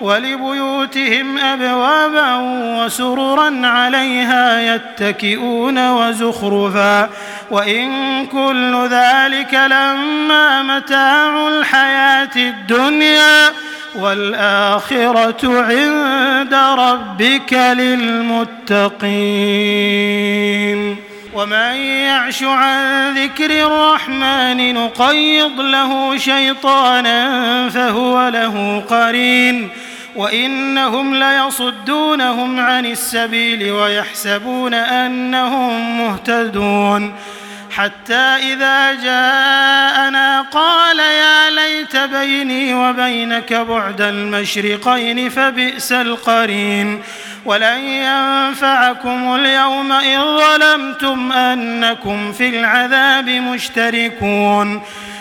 ولبيوتهم أبوابا وسررا عليها يتكئون وزخرفا وإن كل ذلك لما متاع الحياة الدنيا والآخرة عند ربك للمتقين ومن يعش عن ذكر الرحمن نقيض له شيطانا فهو له قرين وإنهم ليصدونهم عن السبيل ويحسبون أنهم مهتدون حتى إذا جاءنا قال يا ليت بيني وبينك بعد المشرقين فبئس القرين ولن ينفعكم اليوم إن ظلمتم أنكم في العذاب مشتركون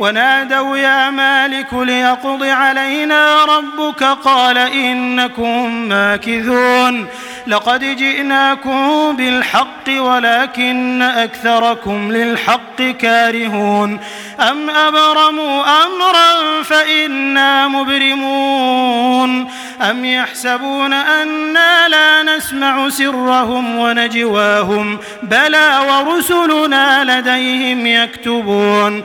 ونادوا يا مالك ليقض علينا ربك قال إنكم ماكذون لقد جئناكم بالحق ولكن أكثركم للحق كارهون أم أبرموا أمرا فإنا مبرمون أم يحسبون أنا لا نسمع سرهم ونجواهم بلى ورسلنا لديهم يكتبون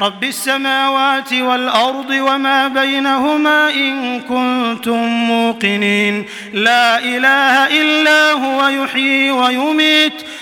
رب السماوات والأرض وما بينهما إن كنتم موقنين. لا إله إلا هو يحيي ويميت.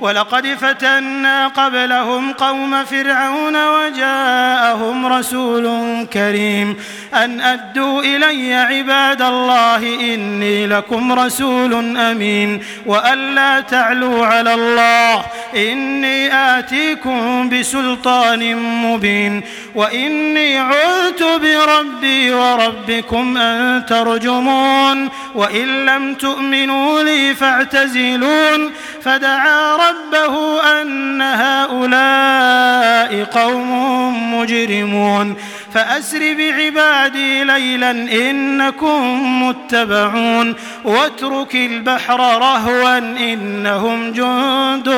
ولقد فتنا قبلهم قوم فرعون وجاءهم رسول كريم أن أدوا إلي عباد الله إني لكم رسول أمين وأن لا تعلوا على الله إني آتيكم بسلطان مبين وإني عذت بربي وربكم أن ترجمون وإن لم تؤمنوا لي فاعتزلون فدعا ربه أن هؤلاء قوم مجرمون. فأسر بعبادي ليلا إنكم متبعون. واترك البحر رهوا إنهم جند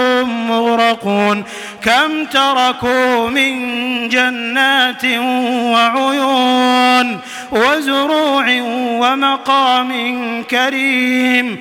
مغرقون. كم تركوا من جنات وعيون وزروع ومقام كريم.